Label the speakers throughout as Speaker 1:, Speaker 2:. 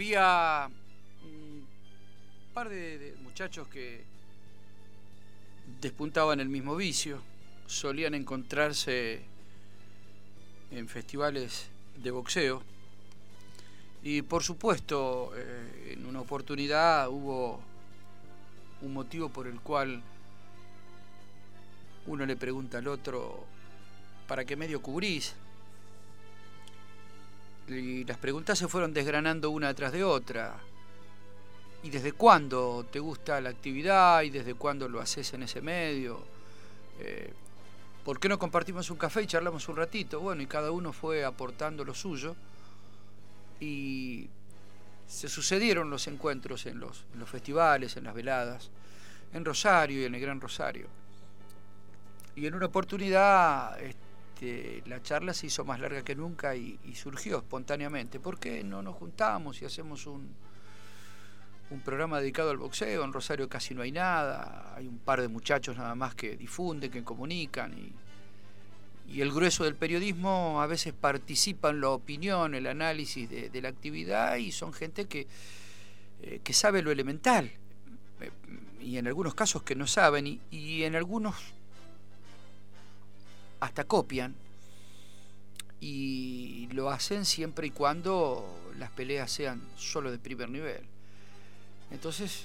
Speaker 1: Había un par de, muchachos que despuntaban el mismo vicio, solían encontrarse en festivales de boxeo y por supuesto eh, en una oportunidad hubo un motivo por el cual uno le pregunta al otro, ¿para qué medio cubrís? Y las preguntas se fueron desgranando una tras de otra. ¿Y desde cuándo te gusta la actividad? ¿Y desde cuándo lo haces en ese medio? Eh, ¿Por qué no compartimos un café y charlamos un ratito? Bueno, y cada uno fue aportando lo suyo. Y se sucedieron los encuentros en los, festivales, en las veladas, en Rosario y en el Gran Rosario. Y en una oportunidad este, la charla se hizo más larga que nunca y, surgió espontáneamente. ¿Por qué no nos juntamos y hacemos un, un programa dedicado al boxeo? En Rosario casi no hay nada, hay un par de muchachos nada más que difunden, que comunican y, el grueso del periodismo a veces participa en la opinión, el análisis de, la actividad y son gente que, eh, que sabe lo elemental eh, y en algunos casos que no saben y, y en algunos hasta copian y lo hacen siempre y cuando las peleas sean solo de primer nivel. Entonces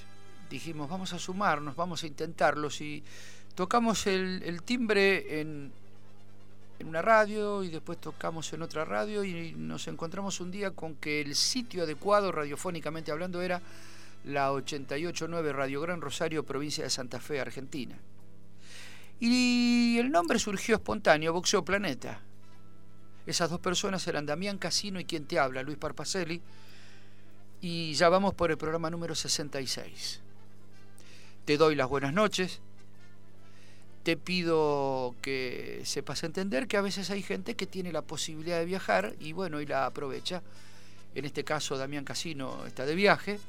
Speaker 1: dijimos, vamos a sumarnos, vamos a intentarlo. Si tocamos el, timbre en, en, una radio y después tocamos en otra radio y nos encontramos un día con que el sitio adecuado, radiofónicamente hablando, era la 889 Radio Gran Rosario, provincia de Santa Fe, Argentina. Y el nombre surgió espontáneo, Boxeo Planeta. Esas dos personas eran Damián Casino y quien te habla, Luis Parpacelli. Y ya vamos por el programa número 66. Te doy las buenas noches. Te pido que sepas entender que a veces hay gente que tiene la posibilidad de viajar y bueno, y la aprovecha. En este caso, Damián Casino está de viaje.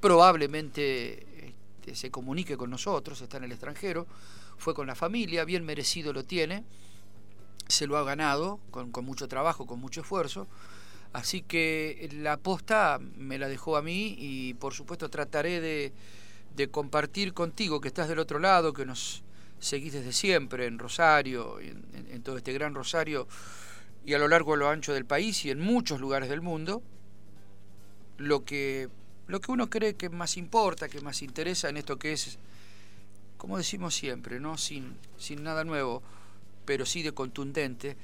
Speaker 1: Probablemente este, se comunique con nosotros, está en el extranjero fue con la familia, bien merecido lo tiene, se lo ha ganado con, mucho trabajo, con mucho esfuerzo. Así que la posta me la dejó a mí y por supuesto trataré de, compartir contigo que estás del otro lado, que nos seguís desde siempre en Rosario, en, todo este gran Rosario y a lo largo de lo ancho del país y en muchos lugares del mundo, lo que, lo que uno cree que más importa, que más interesa en esto que es como decimos siempre, ¿no? sin, sin nada nuevo, pero sí de contundente,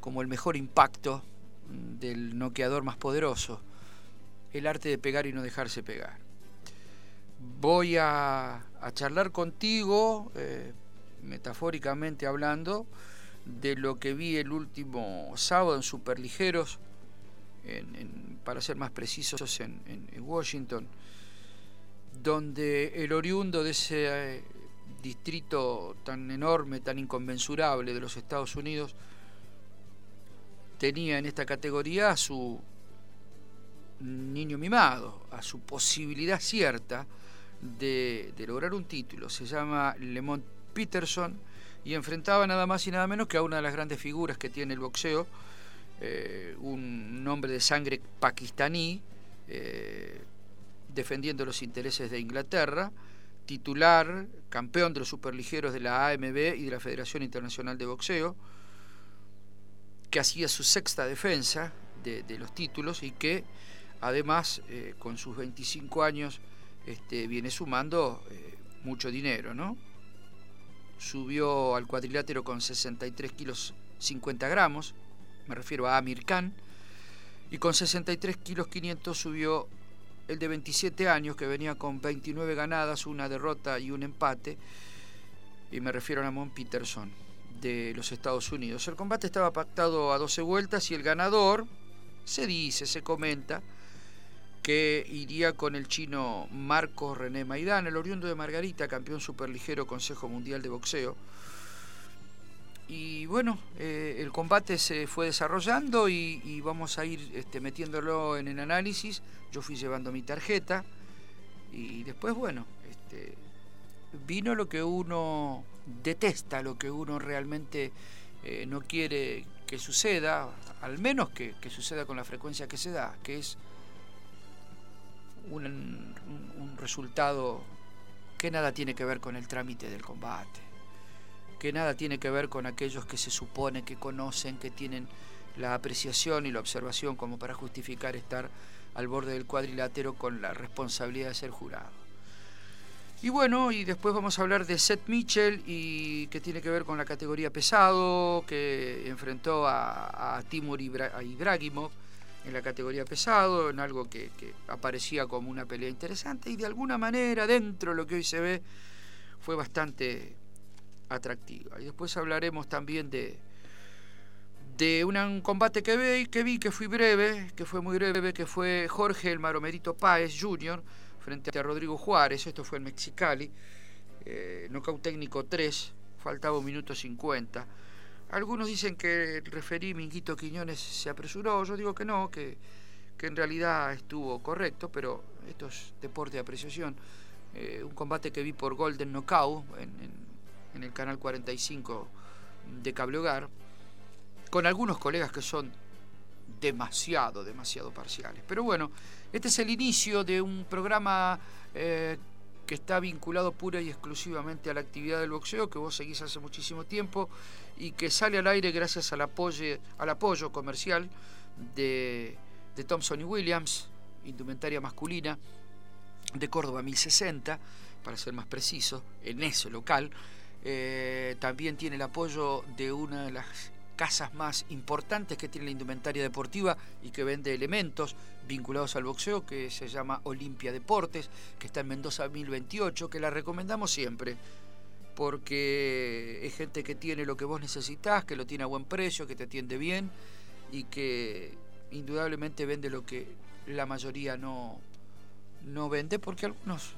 Speaker 1: como el mejor impacto del noqueador más poderoso, el arte de pegar y no dejarse pegar. Voy a, charlar contigo, eh, metafóricamente hablando, de lo que vi el último sábado en Superligeros, para ser más precisos, en, Washington, donde el oriundo de ese distrito tan enorme, tan inconmensurable de los Estados Unidos, tenía en esta categoría a su niño mimado, a su posibilidad cierta de, lograr un título. Se llama Lemont Peterson y enfrentaba nada más y nada menos que a una de las grandes figuras que tiene el boxeo, eh, un hombre de sangre pakistaní, eh, defendiendo los intereses de Inglaterra, titular, campeón de los superligeros de la AMB y de la Federación Internacional de Boxeo, que hacía su sexta defensa de, los títulos y que además eh, con sus 25 años este, viene sumando eh, mucho dinero, ¿no? Subió al cuadrilátero con 63 kilos 50 gramos, me refiero a Amir Khan, y con 63 kilos 500 subió el de 27 años, que venía con 29 ganadas, una derrota y un empate, y me refiero a Lamont Peterson, de los Estados Unidos. El combate estaba pactado a 12 vueltas y el ganador, se dice, se comenta, que iría con el chino Marco René Maidán, el oriundo de Margarita, campeón superligero Consejo Mundial de Boxeo. Y bueno, eh, el combate se fue desarrollando y, vamos a ir este, metiéndolo en el análisis. Yo fui llevando mi tarjeta y después, bueno, este, vino lo que uno detesta, lo que uno realmente eh, no quiere que suceda, al menos que, suceda con la frecuencia que se da, que es un resultado que nada tiene que ver con el trámite del combate que nada tiene que ver con aquellos que se supone que conocen, que tienen la apreciación y la observación como para justificar estar al borde del cuadrilátero con la responsabilidad de ser jurado. Y bueno, y después vamos a hablar de Seth Mitchell y que tiene que ver con la categoría pesado, que enfrentó a, Timur Ibragimov en la categoría pesado, en algo que, que aparecía como una pelea interesante y de alguna manera dentro de lo que hoy se ve fue bastante atractiva. Y después hablaremos también de, de un combate que vi, que vi, que fui breve, que fue muy breve, que fue Jorge el Maromerito Páez Jr. frente a Rodrigo Juárez, esto fue en Mexicali, eh, nocaut técnico 3, faltaba un minuto 50. Algunos dicen que el referí Minguito Quiñones se apresuró, yo digo que no, que, que en realidad estuvo correcto, pero esto es deporte de apreciación. Eh, un combate que vi por Golden Knockout en en el canal 45 de Cable Hogar, con algunos colegas que son demasiado, demasiado parciales. Pero bueno, este es el inicio de un programa eh, que está vinculado pura y exclusivamente a la actividad del boxeo, que vos seguís hace muchísimo tiempo y que sale al aire gracias al apoyo, al apoyo comercial de, de Thompson y Williams, indumentaria masculina, de Córdoba 1060, para ser más preciso, en ese local. Eh, también tiene el apoyo de una de las casas más importantes que tiene la indumentaria deportiva y que vende elementos vinculados al boxeo, que se llama Olimpia Deportes, que está en Mendoza 1028, que la recomendamos siempre, porque es gente que tiene lo que vos necesitas, que lo tiene a buen precio, que te atiende bien y que indudablemente vende lo que la mayoría no, no vende, porque algunos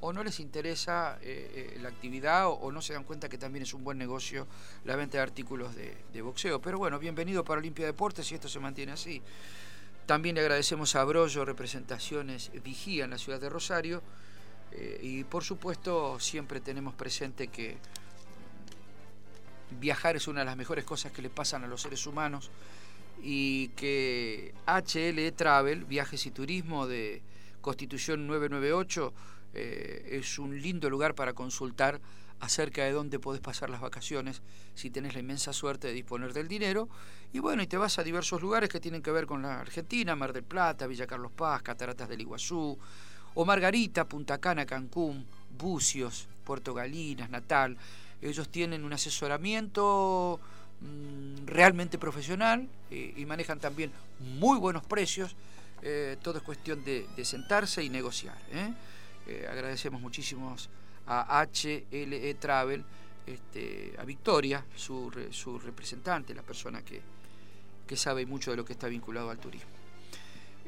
Speaker 1: o no les interesa eh, eh, la actividad o, no se dan cuenta que también es un buen negocio la venta de artículos de, boxeo. Pero bueno, bienvenido para Olimpia Deportes y esto se mantiene así. También le agradecemos a Brollo Representaciones Vigía en la ciudad de Rosario eh, y por supuesto siempre tenemos presente que viajar es una de las mejores cosas que le pasan a los seres humanos y que HL Travel, Viajes y Turismo de Constitución 998, eh, es un lindo lugar para consultar acerca de dónde podés pasar las vacaciones si tenés la inmensa suerte de disponer del dinero. Y bueno, y te vas a diversos lugares que tienen que ver con la Argentina, Mar del Plata, Villa Carlos Paz, Cataratas del Iguazú, o Margarita, Punta Cana, Cancún, Bucios, Puerto Galinas, Natal. Ellos tienen un asesoramiento mm, realmente profesional eh, y manejan también muy buenos precios. Eh, todo es cuestión de, sentarse y negociar. Agradecemos muchísimo a HLE Travel, este, a Victoria, su, representante, la persona que, que, sabe mucho de lo que está vinculado al turismo.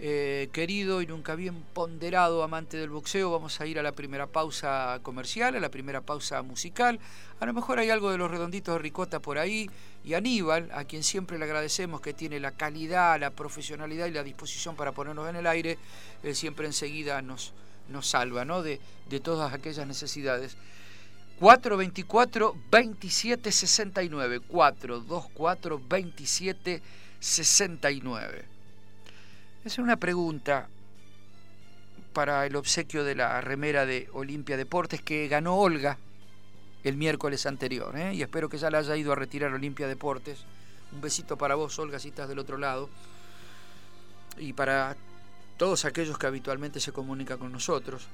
Speaker 1: Eh, querido y nunca bien ponderado amante del boxeo, vamos a ir a la primera pausa comercial, a la primera pausa musical. A lo mejor hay algo de los redonditos de ricota por ahí. Y Aníbal, a quien siempre le agradecemos que tiene la calidad, la profesionalidad y la disposición para ponernos en el aire, siempre enseguida nos, nos salva ¿no? de, de todas aquellas necesidades. 424-2769. 424-2769. Es una pregunta para el obsequio de la remera de Olimpia Deportes que ganó Olga el miércoles anterior. ¿eh? Y espero que ya la haya ido a retirar Olimpia Deportes. Un besito para vos, Olga, si estás del otro lado. Y para todos aquellos que habitualmente se comunican con nosotros.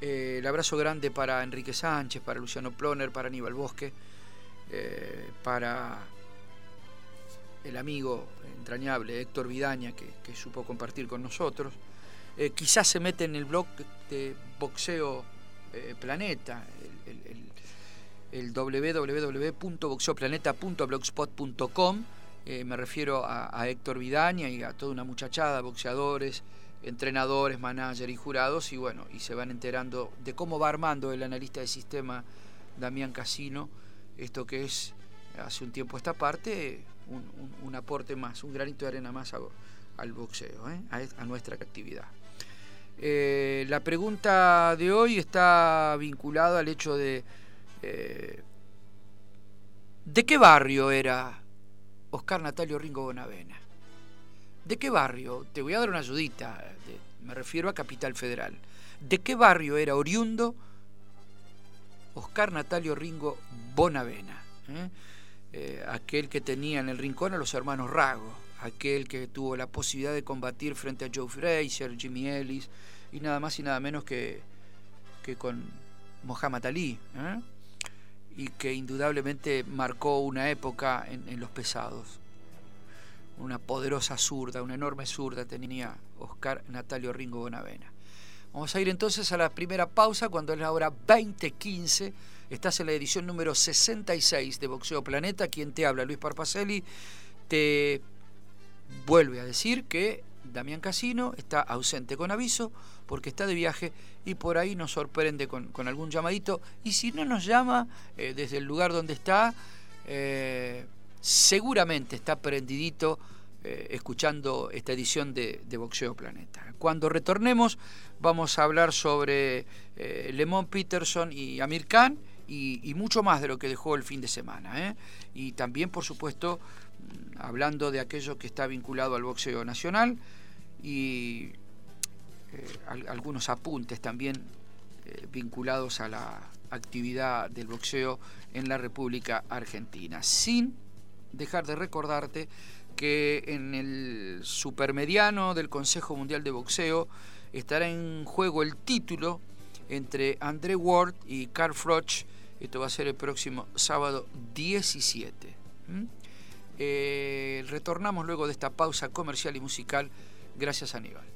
Speaker 1: Eh, el abrazo grande para Enrique Sánchez, para Luciano Ploner, para Aníbal Bosque, eh, para el amigo entrañable Héctor Vidaña, que, supo compartir con nosotros. Eh, quizás se mete en el blog de Boxeo Planeta, el, el, www.boxeoplaneta.blogspot.com. me refiero a, a Héctor Vidaña y a toda una muchachada, boxeadores, entrenadores, managers y jurados, y bueno, y se van enterando de cómo va armando el analista de sistema Damián Casino, esto que es hace un tiempo esta parte, un, aporte más, un granito de arena más al boxeo, ¿eh? a, nuestra actividad. Eh, la pregunta de hoy está vinculada al hecho de eh, ¿de qué barrio era Oscar Natalio Ringo Bonavena? ¿De qué barrio? Te voy a dar una ayudita, me refiero a Capital Federal. ¿De qué barrio era oriundo Oscar Natalio Ringo Bonavena? ¿Eh? Eh, aquel que tenía en el rincón a los hermanos Rago, aquel que tuvo la posibilidad de combatir frente a Joe Frazier, Jimmy Ellis y nada más y nada menos que, que con Muhammad Ali. ¿eh? Y que indudablemente marcó una época en los pesados una poderosa zurda, una enorme zurda tenía Oscar Natalio Ringo Bonavena. Vamos a ir entonces a la primera pausa cuando es la hora 20.15. Estás en la edición número 66 de Boxeo Planeta. Quien te habla, Luis Parpacelli, te vuelve a decir que Damián Casino está ausente con aviso porque está de viaje y por ahí nos sorprende con, algún llamadito. Y si no nos llama eh, desde el lugar donde está, eh, seguramente está prendidito eh, escuchando esta edición de, Boxeo Planeta. Cuando retornemos vamos a hablar sobre Lemon Peterson y Amir Khan y, mucho más de lo que dejó el fin de semana. Y también, por supuesto, hablando de aquello que está vinculado al boxeo nacional y algunos apuntes también vinculados a la actividad del boxeo en la República Argentina. Sin dejar de recordarte que en el supermediano del Consejo Mundial de Boxeo estará en juego el título entre André Ward y Carl Froch. Esto va a ser el próximo sábado 17. Eh, retornamos luego de esta pausa comercial y musical. Gracias Aníbal.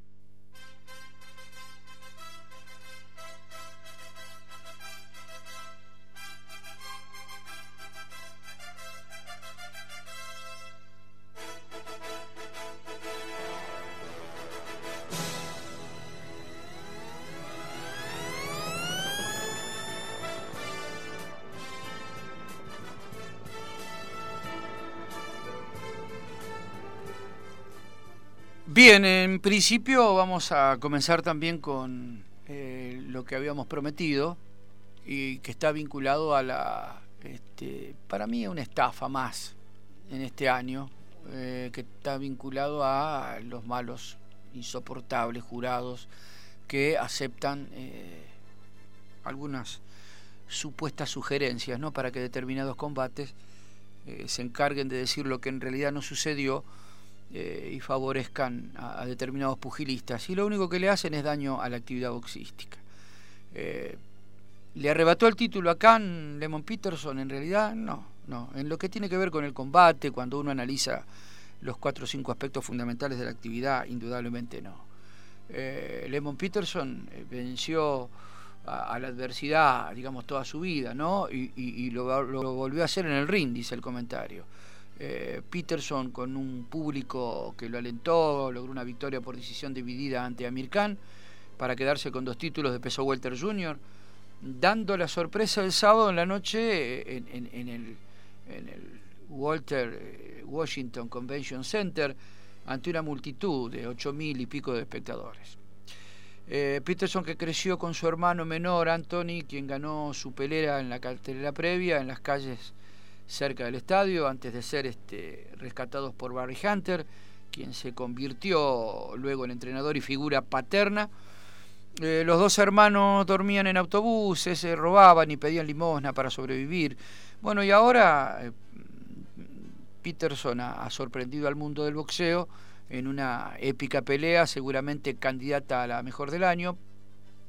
Speaker 1: Bien, en principio vamos a comenzar también con eh, lo que habíamos prometido y que está vinculado a la, este, para mí, una estafa más en este año, eh, que está vinculado a los malos, insoportables jurados que aceptan eh, algunas supuestas sugerencias ¿no? para que determinados combates se encarguen de decir lo que en realidad no sucedió eh, y favorezcan a, determinados pugilistas. Y lo único que le hacen es daño a la actividad boxística. Eh, ¿Le arrebató el título a Khan Lemon Peterson? En realidad, no, no. En lo que tiene que ver con el combate, cuando uno analiza los cuatro o cinco aspectos fundamentales de la actividad, indudablemente no. Eh, Lemon Peterson venció a, la adversidad, digamos, toda su vida, ¿no? Y, lo, lo, volvió a hacer en el ring, dice el comentario. Eh, Peterson con un público que lo alentó, logró una victoria por decisión dividida ante Amir Khan para quedarse con dos títulos de peso welter junior, dando la sorpresa el sábado en la noche eh, en, el, Walter eh, Washington Convention Center ante una multitud de ocho mil y pico de espectadores. Peterson que creció con su hermano menor Anthony, quien ganó su pelea en la cartelera previa en las calles cerca del estadio antes de ser este, rescatados por Barry Hunter, quien se convirtió luego en entrenador y figura paterna. Eh, los dos hermanos dormían en autobuses, se robaban y pedían limosna para sobrevivir. Bueno, y ahora eh, Peterson ha, sorprendido al mundo del boxeo en una épica pelea, seguramente candidata a la mejor del año,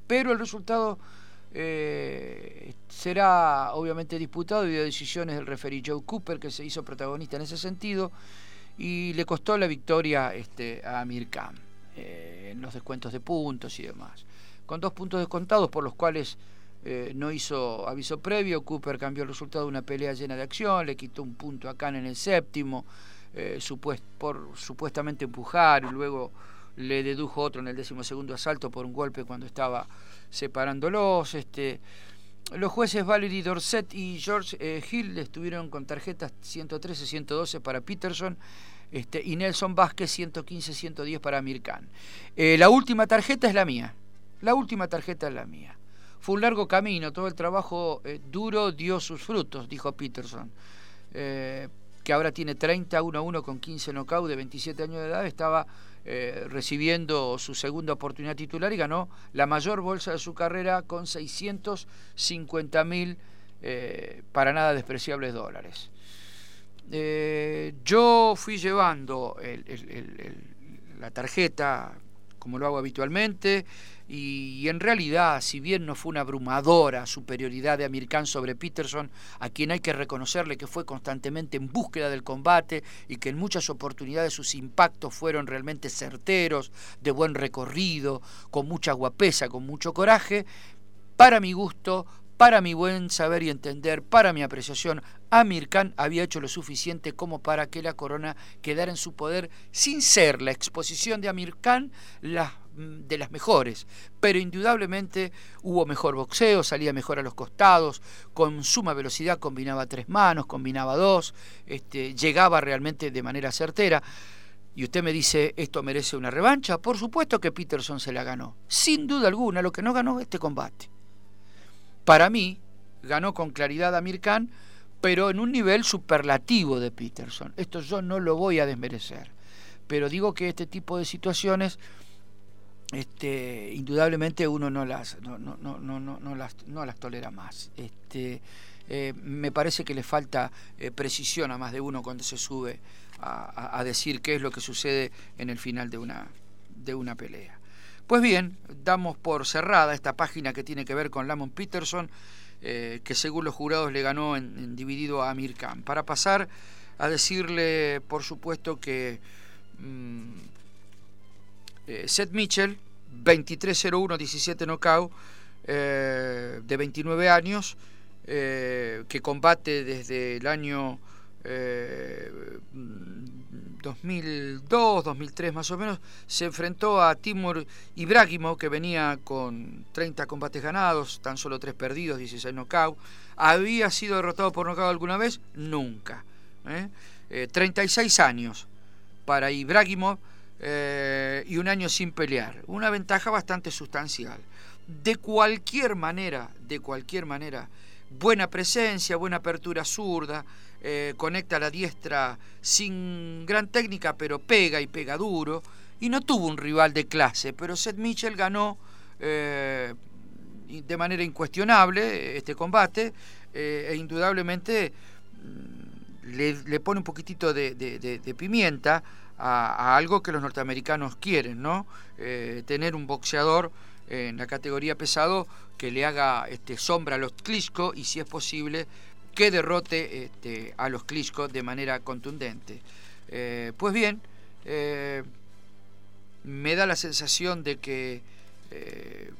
Speaker 1: pero el resultado eh, será obviamente disputado y de decisiones del referee Joe Cooper, que se hizo protagonista en ese sentido, y le costó la victoria este, a Amir Khan. eh, en los descuentos de puntos y demás. Con dos puntos descontados por los cuales eh, no hizo aviso previo, Cooper cambió el resultado de una pelea llena de acción, le quitó un punto a Khan en el séptimo, por supuestamente empujar y luego le dedujo otro en el décimo segundo asalto por un golpe cuando estaba separándolos. Este, los jueces Valerie Dorset y George eh, Hill estuvieron con tarjetas 113-112 para Peterson este, y Nelson Vázquez 115-110 para Amir Khan. Eh, la última tarjeta es la mía. La última tarjeta es la mía. Fue un largo camino, todo el trabajo eh, duro dio sus frutos, dijo Peterson que ahora tiene 30 1 a 1 con 15 knockouts de 27 años de edad, estaba eh, recibiendo su segunda oportunidad titular y ganó la mayor bolsa de su carrera con 650 mil eh, para nada despreciables dólares. Eh, yo fui llevando la tarjeta como lo hago habitualmente, y, en realidad, si bien no fue una abrumadora superioridad de Amir Khan sobre Peterson, a quien hay que reconocerle que fue constantemente en búsqueda del combate y que en muchas oportunidades sus impactos fueron realmente certeros, de buen recorrido, con mucha guapesa, con mucho coraje, para mi gusto, para mi buen saber y entender, para mi apreciación, Amir Khan había hecho lo suficiente como para que la corona quedara en su poder sin ser la exposición de Amir Khan mm, de las mejores, pero indudablemente hubo mejor boxeo, salía mejor a los costados, con suma velocidad combinaba tres manos, combinaba dos, este, llegaba realmente de manera certera. Y usted me dice, ¿esto merece una revancha? Por supuesto que Peterson se la ganó. Sin duda alguna, lo que no ganó este combate. Para mí, ganó con claridad Amir Khan, pero en un nivel superlativo de Peterson. Esto yo no lo voy a desmerecer, pero digo que este tipo de situaciones, este, indudablemente uno no las, no, no, no, no, las, no las tolera más. Este, eh, me parece que le falta eh, precisión a más de uno cuando se sube a, a, decir qué es lo que sucede en el final de una, de una pelea. Pues bien, damos por cerrada esta página que tiene que ver con Lamont Peterson, eh, que según los jurados le ganó en, dividido a Amir Khan. Para pasar a decirle, por supuesto, que mm, eh, Seth Mitchell, 23-01, 17 knockout, eh, de 29 años, que combate desde el año 2002, 2003 más o menos, se enfrentó a Timur Ibrahimov, que venía con 30 combates ganados, tan solo 3 perdidos, 16 knockouts. ¿Había sido derrotado por knockout alguna vez? Nunca. 36 ¿eh? Eh, años para Ibrahimov eh, y un año sin pelear. Una ventaja bastante sustancial. De cualquier manera, de cualquier manera, buena presencia, buena apertura zurda, eh, conecta la diestra sin gran técnica, pero pega y pega duro. Y no tuvo un rival de clase, pero Seth Mitchell ganó eh, de manera incuestionable este combate eh, e indudablemente mm, le, pone un poquitito de, pimienta a, algo que los norteamericanos quieren, ¿no? tener un boxeador en la categoría pesado que le haga este, sombra a los Klitschko y si es posible que derrote este, a los Klitschko de manera contundente. Eh, pues bien, eh, me da la sensación de que eh,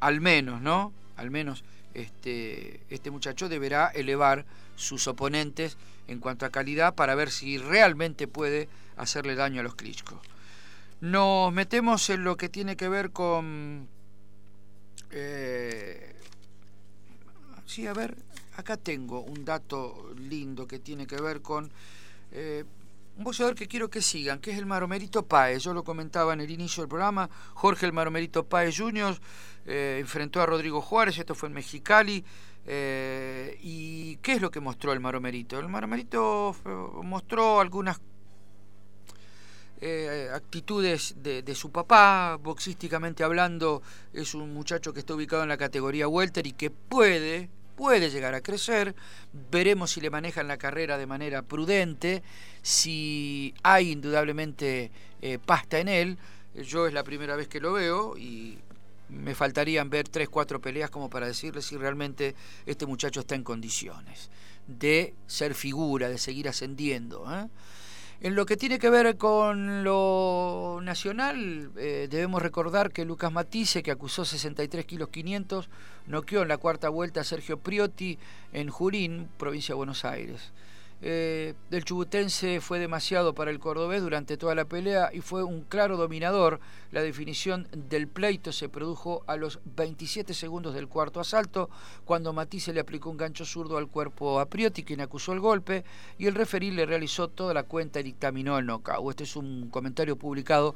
Speaker 1: al menos, ¿no? Al menos este, este muchacho deberá elevar sus oponentes en cuanto a calidad para ver si realmente puede hacerle daño a los Klitschko. Nos metemos en lo que tiene que ver con... sí, a ver, acá tengo un dato lindo que tiene que ver con eh, un boxeador que quiero que sigan, que es el Maromerito Páez. Yo lo comentaba en el inicio del programa, Jorge el Maromerito Páez Jr. Eh, enfrentó a Rodrigo Juárez, esto fue en Mexicali. Eh, ¿Y qué es lo que mostró el Maromerito? El Maromerito mostró algunas actitudes de, de, su papá, boxísticamente hablando, es un muchacho que está ubicado en la categoría welter y que puede, puede llegar a crecer, veremos si le manejan la carrera de manera prudente, si hay indudablemente eh, pasta en él, yo es la primera vez que lo veo y me faltarían ver tres, cuatro peleas como para decirle si realmente este muchacho está en condiciones de ser figura, de seguir ascendiendo. ¿eh? En lo que tiene que ver con lo nacional, eh, debemos recordar que Lucas Matisse, que acusó 63 kilos 500, noqueó en la cuarta vuelta a Sergio Priotti en Jurín, provincia de Buenos Aires. Eh, el chubutense fue demasiado para el cordobés durante toda la pelea y fue un claro dominador. La definición del pleito se produjo a los 27 segundos del cuarto asalto, cuando Matisse le aplicó un gancho zurdo al cuerpo a Priotti, quien acusó el golpe, y el referí le realizó toda la cuenta y dictaminó el knockout. Este es un comentario publicado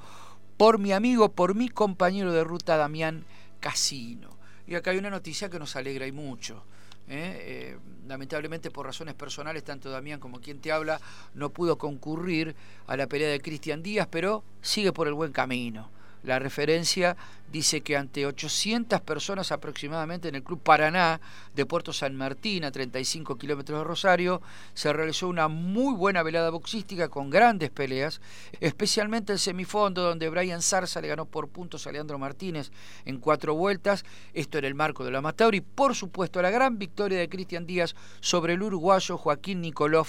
Speaker 1: por mi amigo, por mi compañero de ruta Damián Casino. Y acá hay una noticia que nos alegra y mucho. ¿Eh? Eh, lamentablemente por razones personales, tanto Damián como quien te habla no pudo concurrir a la pelea de Cristian Díaz, pero sigue por el buen camino. La referencia dice que ante 800 personas aproximadamente en el Club Paraná de Puerto San Martín, a 35 kilómetros de Rosario, se realizó una muy buena velada boxística con grandes peleas, especialmente el semifondo donde Brian Zarza le ganó por puntos a Leandro Martínez en cuatro vueltas, esto en el marco de la amateur, y por supuesto la gran victoria de Cristian Díaz sobre el uruguayo Joaquín Nikolov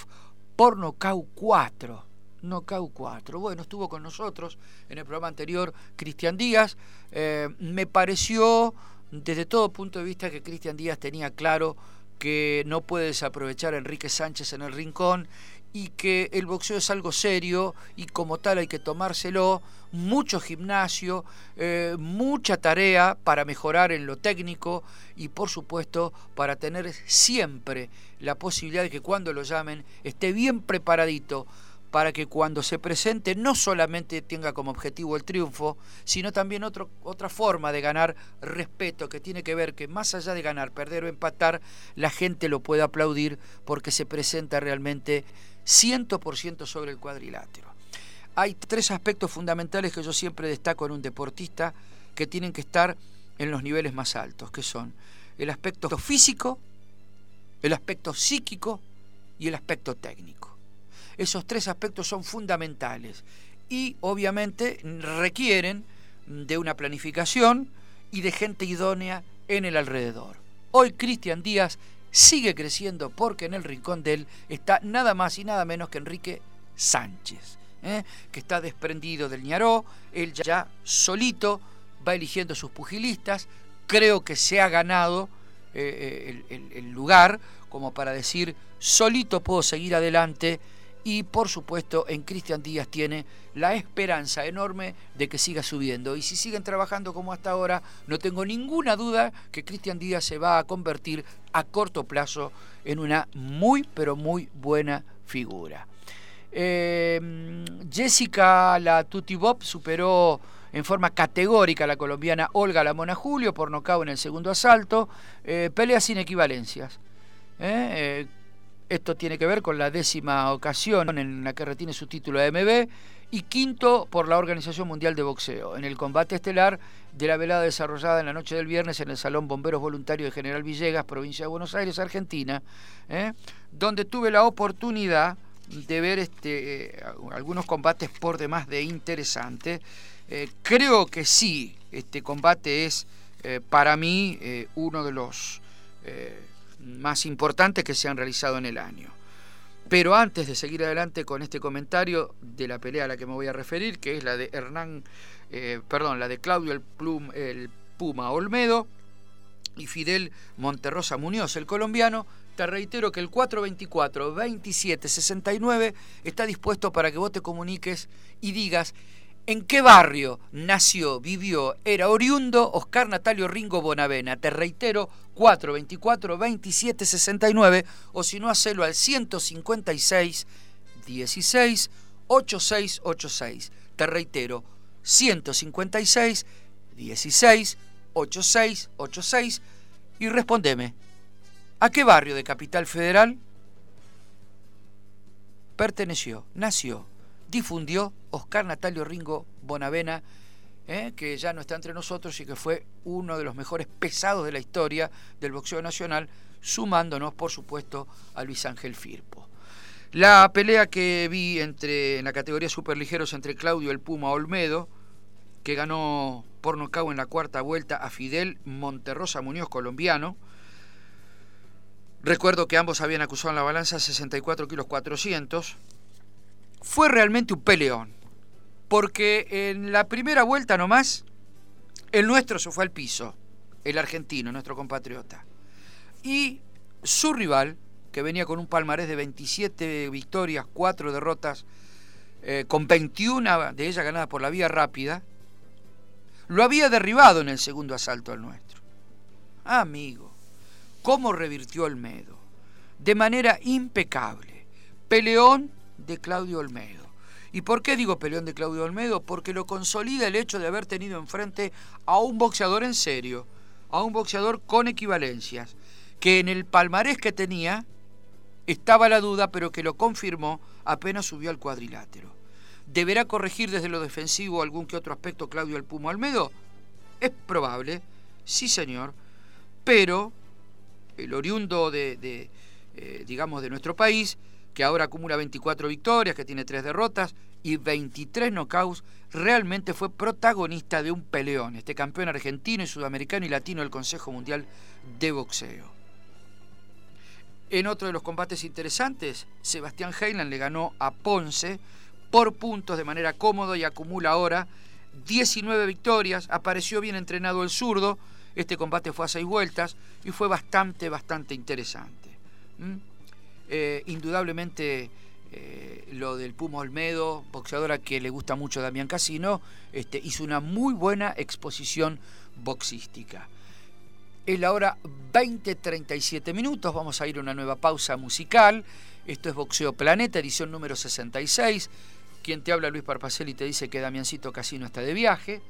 Speaker 1: por nocau 4 Knockout 4. Bueno, estuvo con nosotros en el programa anterior Cristian Díaz. Eh, me pareció desde todo punto de vista que Cristian Díaz tenía claro que no puede desaprovechar a Enrique Sánchez en el rincón y que el boxeo es algo serio y como tal hay que tomárselo, mucho gimnasio, eh, mucha tarea para mejorar en lo técnico y por supuesto para tener siempre la posibilidad de que cuando lo llamen esté bien preparadito para que cuando se presente no solamente tenga como objetivo el triunfo, sino también otra forma de ganar respeto que tiene que ver que más allá de ganar, perder o empatar, la gente lo puede aplaudir porque se presenta realmente 100% sobre el cuadrilátero. Hay tres aspectos fundamentales que yo siempre destaco en un deportista que tienen que estar en los niveles más altos, que son el aspecto físico, el aspecto psíquico y el aspecto técnico. Esos tres aspectos son fundamentales y obviamente requieren de una planificación y de gente idónea en el alrededor. Hoy Cristian Díaz sigue creciendo porque en el rincón de él está nada más y nada menos que Enrique Sánchez, ¿eh? que está desprendido del ñaró, él ya solito va eligiendo sus pugilistas, creo que se ha ganado eh, eh, el, el lugar como para decir, solito puedo seguir adelante y por supuesto en Cristian Díaz tiene la esperanza enorme de que siga subiendo. Y si siguen trabajando como hasta ahora, no tengo ninguna duda que Cristian Díaz se va a convertir a corto plazo en una muy, pero muy buena figura. Eh, Jessica la Tutti Bob superó en forma categórica a la colombiana Olga Lamona Julio por nocao en el segundo asalto. Eh, pelea sin equivalencias. Eh, esto tiene que ver con la décima ocasión en la que retiene su título de MB y quinto por la Organización Mundial de Boxeo, en el combate estelar de la velada desarrollada en la noche del viernes en el Salón Bomberos Voluntarios de General Villegas, provincia de Buenos Aires, Argentina, ¿eh? donde tuve la oportunidad de ver este, eh, algunos combates por demás de interesantes. Eh, creo que sí, este combate es para mí uno de los más importantes que se han realizado en el año. Pero antes de seguir adelante con este comentario de la pelea a la que me voy a referir, que es la de Hernán, eh, perdón, la de Claudio el, el Puma Olmedo y Fidel Monterrosa Muñoz, el colombiano, te reitero que el 424-2769 está dispuesto para que vos te comuniques y digas ¿En qué barrio nació, vivió, era oriundo Oscar Natalio Ringo Bonavena? Te reitero, 424-2769 o si no, hacelo al 156 16 8686. Te reitero, 156 16 8686 y respondeme, ¿a qué barrio de Capital Federal perteneció, nació? Difundió Oscar Natalio Ringo Bonavena, ¿eh? que ya no está entre nosotros y que fue uno de los mejores pesados de la historia del boxeo nacional, sumándonos, por supuesto, a Luis Ángel Firpo. La pelea que vi entre, en la categoría superligeros entre Claudio el Puma Olmedo, que ganó por nocaut en la cuarta vuelta a Fidel Monterrosa Muñoz, colombiano. Recuerdo que ambos habían acusado en la balanza 64 kilos 400 fue realmente un peleón, porque en la primera vuelta nomás, el nuestro se fue al piso, el argentino, nuestro compatriota. Y su rival, que venía con un palmarés de 27 victorias, 4 derrotas, eh, con 21 de ellas ganadas por la vía rápida, lo había derribado en el segundo asalto al nuestro. Amigo, ¿cómo revirtió Olmedo? De manera impecable. Peleón de Claudio Olmedo. ¿Y por qué digo peleón de Claudio Olmedo? Porque lo consolida el hecho de haber tenido enfrente a un boxeador en serio, a un boxeador con equivalencias, que en el palmarés que tenía estaba la duda, pero que lo confirmó apenas subió al cuadrilátero. ¿Deberá corregir desde lo defensivo algún que otro aspecto Claudio El Pumo Almedo? Es probable, sí señor, pero el oriundo de, eh, digamos, de nuestro país, que ahora acumula 24 victorias, que tiene 3 derrotas y 23 knockouts, realmente fue protagonista de un peleón, este campeón argentino y sudamericano y latino del Consejo Mundial de Boxeo. En otro de los combates interesantes, Sebastián Heyland le ganó a Ponce por puntos de manera cómoda y acumula ahora 19 victorias. Apareció bien entrenado el zurdo. Este combate fue a seis vueltas y fue bastante, bastante interesante. ¿Mm? Eh, indudablemente eh, lo del Puma Olmedo, boxeadora que le gusta mucho a Damián Casino, este, hizo una muy buena exposición boxística. Es la hora 20.37 minutos, vamos a ir a una nueva pausa musical. Esto es Boxeo Planeta, edición número 66. Quien te habla Luis Parpacelli te dice que Damiancito Casino está de viaje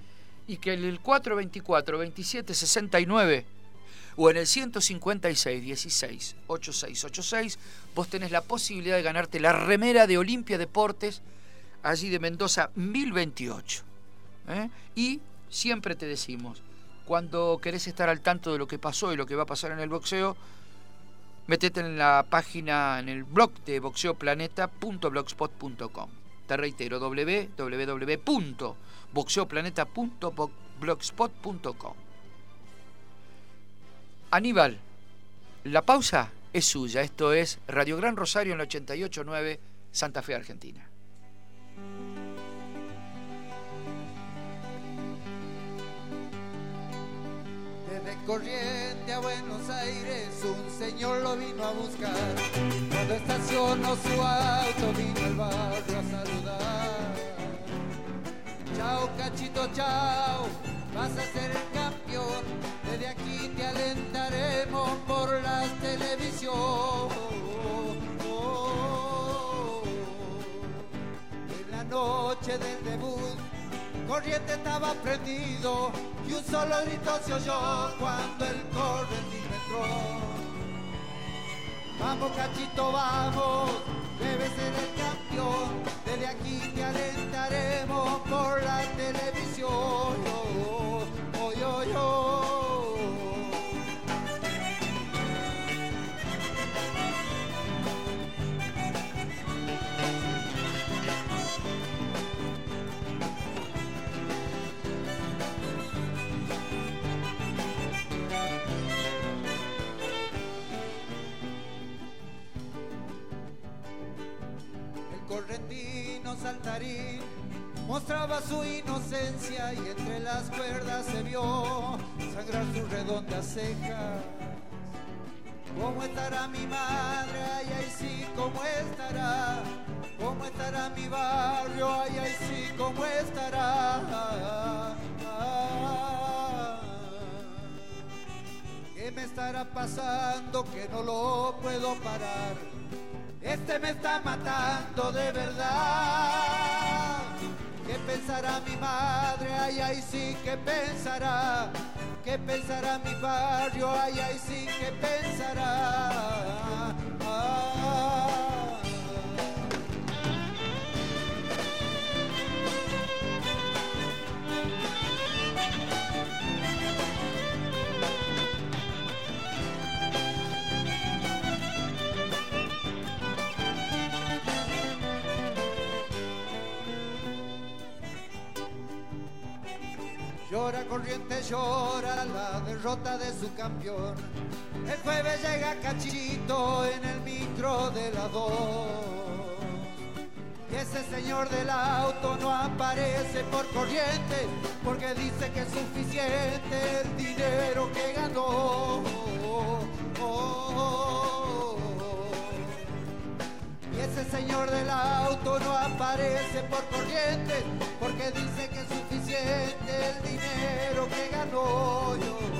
Speaker 1: y que el 424 27 69 o en el 156 16 8686 vos tenés la posibilidad de ganarte la remera de Olimpia Deportes allí de Mendoza 1028. ¿eh? Y siempre te decimos, cuando querés estar al tanto de lo que pasó y lo que va a pasar en el boxeo, metete en la página, en el blog de boxeoplaneta.blogspot.com. Te reitero, www.boxeoplaneta.blogspot.com. Aníbal, la pausa es suya. Esto es Radio Gran Rosario en el 88.9, Santa Fe, Argentina.
Speaker 2: corriente a Buenos Aires, un señor lo vino a buscar. Cuando estacionó su auto, vino al barrio a saludar. Chao, cachito, chao, vas a ser el campeón. Por la televisión. En la noche del debut, corriente estaba prendido y un solo grito se oyó cuando el correntín entró. Vamos cachito, vamos, debe ser el campeón, desde aquí te alentaremos por la televisión. Oh, oh, oh, mostraba su inocencia y entre las cuerdas se vio sangrar sus redondas cejas. ¿Cómo estará mi madre? Ay, ay, sí, ¿cómo estará? ¿Cómo estará mi barrio? Ay, ay, sí, ¿cómo estará? ¿Qué me estará pasando que no lo puedo parar? Este me está matando de verdad. ¿Qué pensará mi madre? Ay, ay, sí, ¿qué pensará? ¿Qué pensará mi barrio? Ay, ay, sí, ¿qué pensará? Llora corriente, llora la derrota de su campeón. El jueves llega Cachito en el micro de la 2. Y ese señor del auto no aparece por corriente porque dice que es suficiente el dinero que ganó. Y ese señor del auto no aparece por corriente porque dice que es suficiente el dinero que ganó. Yo,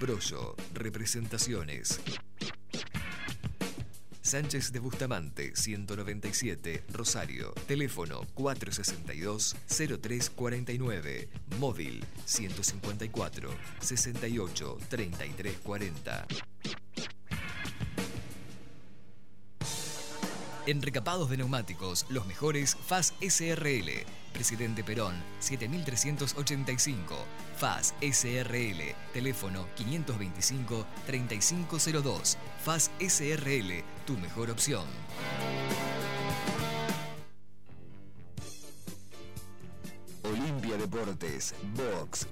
Speaker 3: Brollo, representaciones. Sánchez de Bustamante, 197, Rosario. Teléfono 462-0349. Móvil 154-68-3340. En recapados de neumáticos, los mejores FAS SRL. Presidente Perón, 7385. FAS SRL. Teléfono 525-3502. FAS SRL, tu mejor opción. Olimpia Deportes,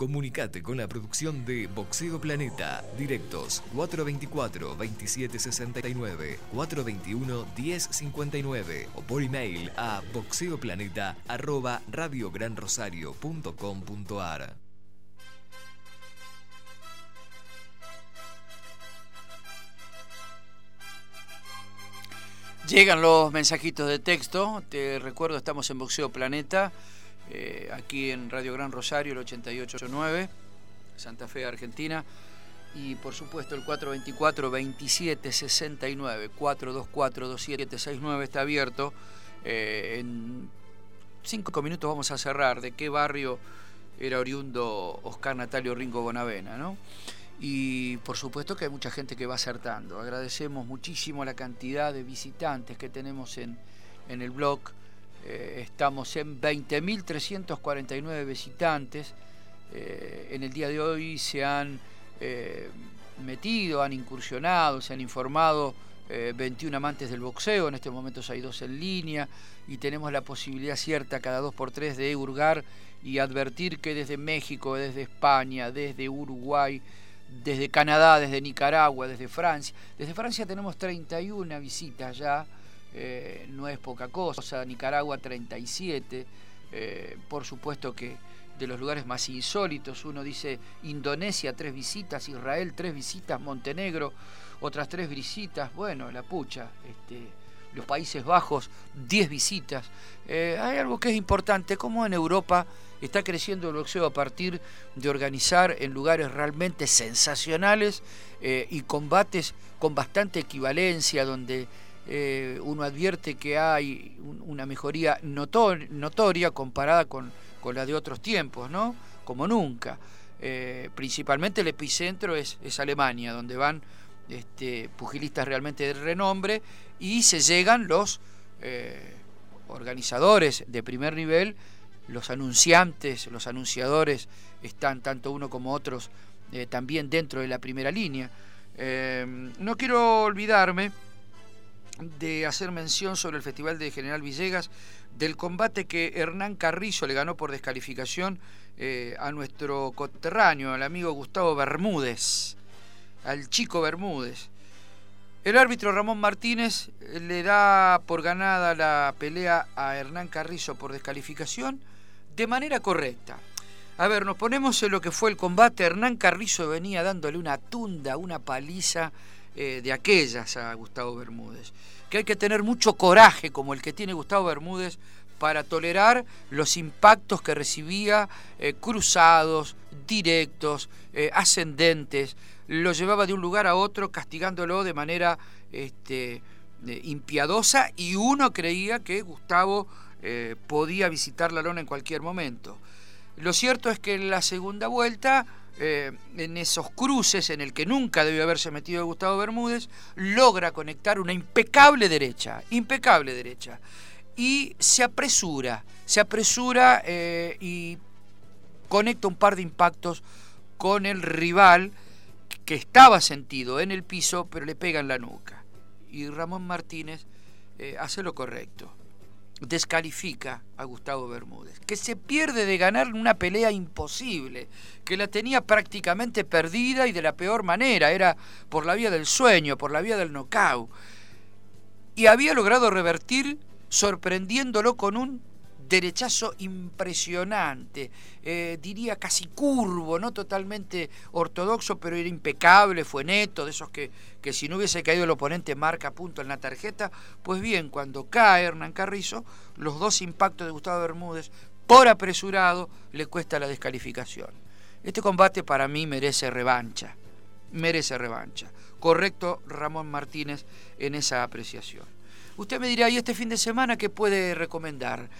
Speaker 3: Comunicate con la producción de Boxeo Planeta. Directos 424-2769, 421-1059 o por email a boxeoplaneta.radiogranrosario.com.ar.
Speaker 1: Llegan los mensajitos de texto. Te recuerdo, estamos en Boxeo Planeta. Eh, aquí en Radio Gran Rosario, el 8889, Santa Fe, Argentina. Y por supuesto el 424-2769, 424-2769 está abierto. Eh, en cinco minutos vamos a cerrar de qué barrio era oriundo Oscar Natalio Ringo Bonavena, ¿no? Y por supuesto que hay mucha gente que va acertando. Agradecemos muchísimo la cantidad de visitantes que tenemos en, en el blog eh, estamos en 20.349 visitantes. Eh, en el día de hoy se han eh, metido, han incursionado, se han informado 21 amantes del boxeo. En este momento hay dos en línea y tenemos la posibilidad cierta cada dos por tres de hurgar y advertir que desde México, desde España, desde Uruguay, desde Canadá, desde Nicaragua, desde Francia. Desde Francia tenemos 31 visitas ya no es poca cosa, Nicaragua 37, por supuesto que de los lugares más insólitos. Uno dice Indonesia, tres visitas, Israel, tres visitas, Montenegro, otras tres visitas, bueno, la pucha, este, los Países Bajos, diez visitas. Eh, hay algo que es importante, como en Europa está creciendo el boxeo a partir de organizar en lugares realmente sensacionales eh, y combates con bastante equivalencia, donde eh, uno advierte que hay una mejoría notoria comparada con, la de otros tiempos, ¿no? Como nunca. Eh, principalmente el epicentro es, Alemania, donde van este, pugilistas realmente de renombre y se llegan los organizadores de primer nivel los anunciantes, los anunciadores están tanto uno como otros eh, también dentro de la primera línea. Eh, no quiero olvidarme de hacer mención sobre el Festival de General Villegas del combate que Hernán Carrizo le ganó por descalificación eh, a nuestro coterráneo, al amigo Gustavo Bermúdez, al chico Bermúdez. El árbitro Ramón Martínez le da por ganada la pelea a Hernán Carrizo por descalificación de manera correcta. A ver, nos ponemos en lo que fue el combate. Hernán Carrizo venía dándole una tunda, una paliza eh, de aquellas a Gustavo Bermúdez. Que hay que tener mucho coraje, como el que tiene Gustavo Bermúdez, para tolerar los impactos que recibía eh, cruzados, directos, eh, ascendentes. Lo llevaba de un lugar a otro castigándolo de manera este, impiadosa y uno creía que Gustavo podía visitar la lona en cualquier momento. Lo cierto es que en la segunda vuelta, eh, en esos cruces en el que nunca debió haberse metido Gustavo Bermúdez, logra conectar una impecable derecha, impecable derecha, y se apresura, se apresura eh, y conecta un par de impactos con el rival que estaba sentido en el piso, pero le pega en la nuca. Y Ramón Martínez hace lo correcto descalifica a Gustavo Bermúdez, que se pierde de ganar una pelea imposible, que la tenía prácticamente perdida y de la peor manera, era por la vía del sueño, por la vía del knockout. Y había logrado revertir sorprendiéndolo con un derechazo impresionante, eh, diría casi curvo, no totalmente ortodoxo, pero era impecable, fue neto, de esos que, que si no hubiese caído el oponente marca punto en la tarjeta. Pues bien, cuando cae Hernán Carrizo, los dos impactos de Gustavo Bermúdez, por apresurado, le cuesta la descalificación. Este combate para mí merece revancha, merece revancha. Correcto Ramón Martínez en esa apreciación. Usted me dirá, ¿y este fin de semana qué puede recomendar?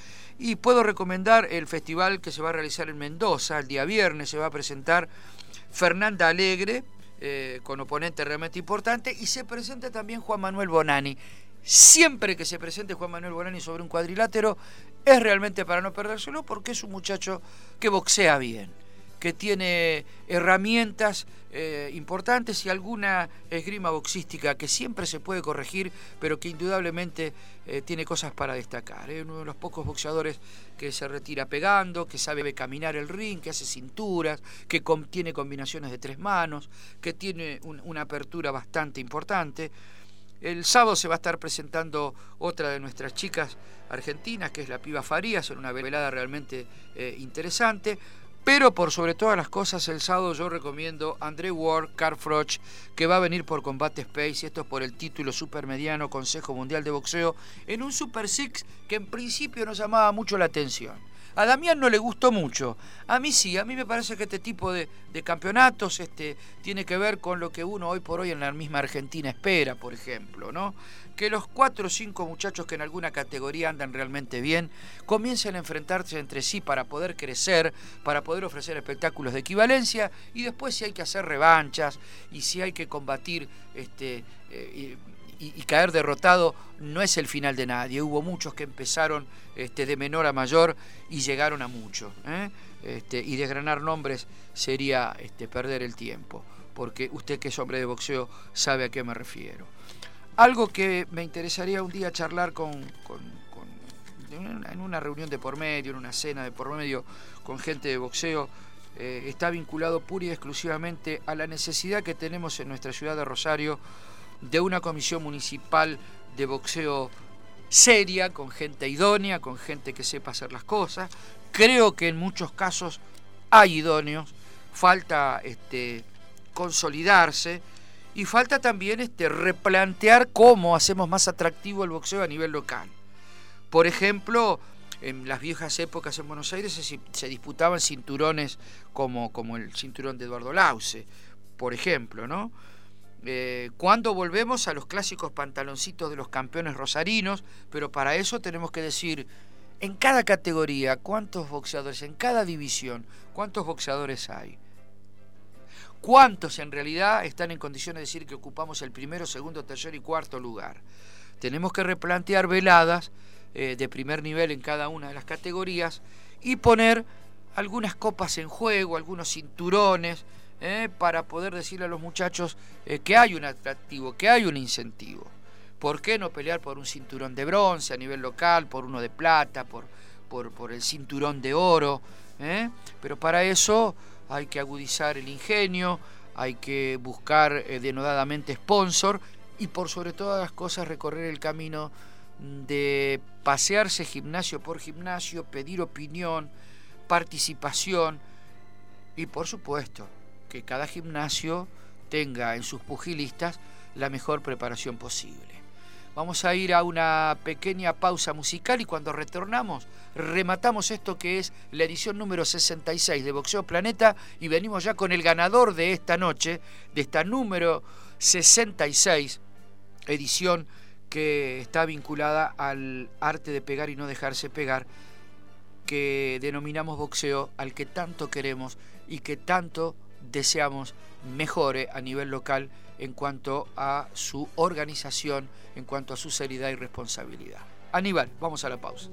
Speaker 1: Y puedo recomendar el festival que se va a realizar en Mendoza, el día viernes se va a presentar Fernanda Alegre, eh, con oponente realmente importante, y se presenta también Juan Manuel Bonani. Siempre que se presente Juan Manuel Bonani sobre un cuadrilátero, es realmente para no perdérselo, porque es un muchacho que boxea bien que tiene herramientas eh, importantes y alguna esgrima boxística que siempre se puede corregir, pero que indudablemente eh, tiene cosas para destacar. Es uno de los pocos boxeadores que se retira pegando, que sabe caminar el ring, que hace cinturas, que tiene combinaciones de tres manos, que tiene una apertura bastante importante. El sábado se va a estar presentando otra de nuestras chicas argentinas, que es la Piba Farías, en una velada realmente eh, interesante. Pero por sobre todas las cosas, el sábado yo recomiendo André Ward, Carfroch, que va a venir por Combate Space, y esto es por el título supermediano Consejo Mundial de Boxeo, en un Super Six que en principio nos llamaba mucho la atención. A Damián no le gustó mucho. A mí sí, a mí me parece que este tipo de, campeonatos este, tiene que ver con lo que uno hoy por hoy en la misma Argentina espera, por ejemplo, ¿no? Que los cuatro o cinco muchachos que en alguna categoría andan realmente bien comiencen a enfrentarse entre sí para poder crecer, para poder ofrecer espectáculos de equivalencia y después si hay que hacer revanchas y si hay que combatir este, eh, y, caer derrotado no es el final de nadie. Hubo muchos que empezaron este, de menor a mayor y llegaron a mucho. ¿eh? Este, y desgranar nombres sería este, perder el tiempo, porque usted que es hombre de boxeo sabe a qué me refiero. Algo que me interesaría un día charlar con, en una reunión de por medio, en una cena de por medio con gente de boxeo, eh, está vinculado pura y exclusivamente a la necesidad que tenemos en nuestra ciudad de Rosario de una comisión municipal de boxeo seria, con gente idónea, con gente que sepa hacer las cosas. Creo que en muchos casos hay idóneos, falta este, consolidarse y falta también este, replantear cómo hacemos más atractivo el boxeo a nivel local. Por ejemplo, en las viejas épocas en Buenos Aires se, disputaban cinturones como, como, el cinturón de Eduardo Lauce, por ejemplo, ¿no? Eh, cuando volvemos a los clásicos pantaloncitos de los campeones rosarinos, pero para eso tenemos que decir en cada categoría cuántos boxeadores, en cada división, cuántos boxeadores hay. ¿Cuántos en realidad están en condiciones de decir que ocupamos el primero, segundo, tercer y cuarto lugar? Tenemos que replantear veladas eh, de primer nivel en cada una de las categorías y poner algunas copas en juego, algunos cinturones, eh, para poder decirle a los muchachos eh, que hay un atractivo, que hay un incentivo. ¿Por qué no pelear por un cinturón de bronce a nivel local, por uno de plata, por, por, por el cinturón de oro? Pero para eso hay que agudizar el ingenio, hay que buscar denodadamente sponsor y por sobre todas las cosas recorrer el camino de pasearse gimnasio por gimnasio, pedir opinión, participación y por supuesto que cada gimnasio tenga en sus pugilistas la mejor preparación posible. Vamos a ir a una pequeña pausa musical y cuando retornamos rematamos esto que es la edición número 66 de Boxeo Planeta y venimos ya con el ganador de esta noche, de esta número 66 edición que está vinculada al arte de pegar y no dejarse pegar, que denominamos boxeo, al que tanto queremos y que tanto deseamos mejore a nivel local en cuanto a su organización, en cuanto a su seriedad y responsabilidad. Aníbal, vamos a la pausa.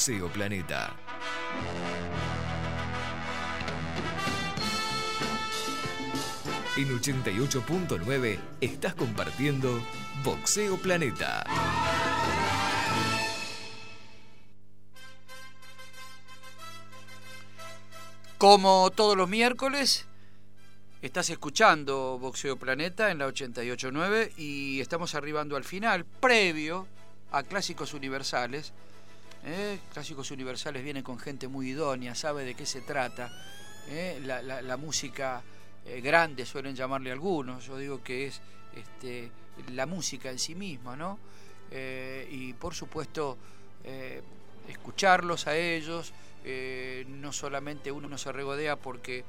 Speaker 3: Boxeo Planeta. En 88.9 estás compartiendo Boxeo Planeta.
Speaker 1: Como todos los miércoles, estás escuchando Boxeo Planeta en la 889 y estamos arribando al final, previo a Clásicos Universales. ¿Eh? Clásicos Universales viene con gente muy idónea, sabe de qué se trata. ¿eh? La, la- la música eh, grande suelen llamarle algunos, yo digo que es este, la música en sí misma, ¿no? Y por supuesto, escucharlos a ellos, no solamente uno no se regodea porque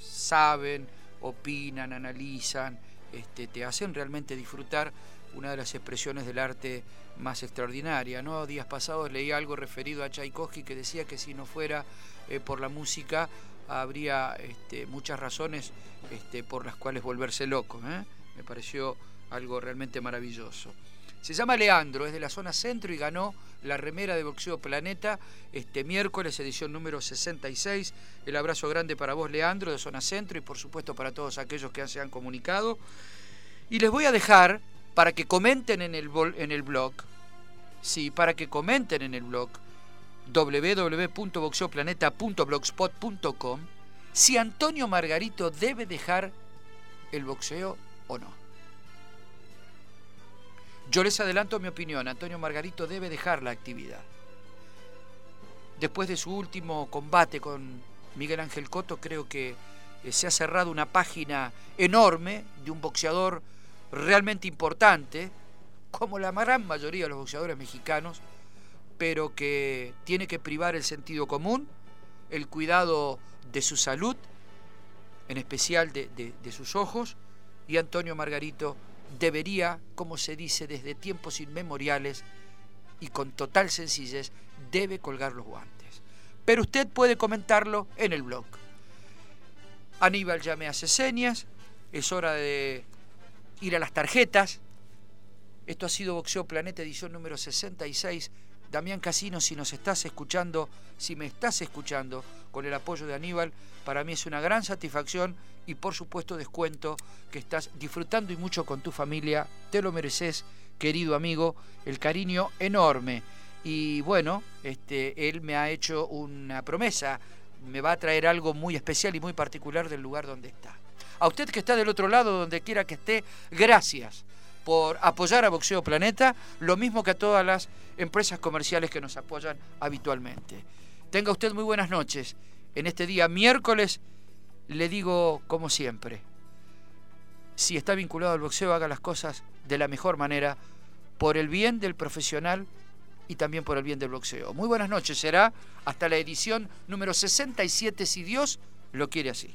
Speaker 1: saben, opinan, analizan, este, te hacen realmente disfrutar una de las expresiones del arte más extraordinaria. ¿no? Días pasados leí algo referido a Tchaikovsky que decía que si no fuera eh, por la música habría este, muchas razones este, por las cuales volverse loco. ¿eh? Me pareció algo realmente maravilloso. Se llama Leandro, es de la zona centro y ganó la remera de Boxeo Planeta este miércoles, edición número 66. El abrazo grande para vos, Leandro, de zona centro y por supuesto para todos aquellos que se han comunicado. Y les voy a dejar para que comenten en el, en el blog, sí, para que comenten en el blog www.boxeoplaneta.blogspot.com si Antonio Margarito debe dejar el boxeo o no. Yo les adelanto mi opinión, Antonio Margarito debe dejar la actividad. Después de su último combate con Miguel Ángel Coto, creo que eh, se ha cerrado una página enorme de un boxeador realmente importante, como la gran mayoría de los boxeadores mexicanos, pero que tiene que privar el sentido común, el cuidado de su salud, en especial de, de- de sus ojos, y Antonio Margarito debería, como se dice desde tiempos inmemoriales y con total sencillez, debe colgar los guantes. Pero usted puede comentarlo en el blog. Aníbal ya me hace señas, es hora de ir a las tarjetas. Esto ha sido Boxeo Planeta, edición número 66. Damián Casino, si nos estás escuchando, si me estás escuchando con el apoyo de Aníbal, para mí es una gran satisfacción y por supuesto descuento que estás disfrutando y mucho con tu familia. Te lo mereces, querido amigo, el cariño enorme. Y bueno, este, él me ha hecho una promesa, me va a traer algo muy especial y muy particular del lugar donde está. A usted que está del otro lado, donde quiera que esté, gracias por apoyar a Boxeo Planeta, lo mismo que a todas las empresas comerciales que nos apoyan habitualmente. Tenga usted muy buenas noches. En este día miércoles le digo como siempre, si está vinculado al boxeo, haga las cosas de la mejor manera, por el bien del profesional y también por el bien del boxeo. Muy buenas noches, será hasta la edición número 67 si Dios lo quiere así.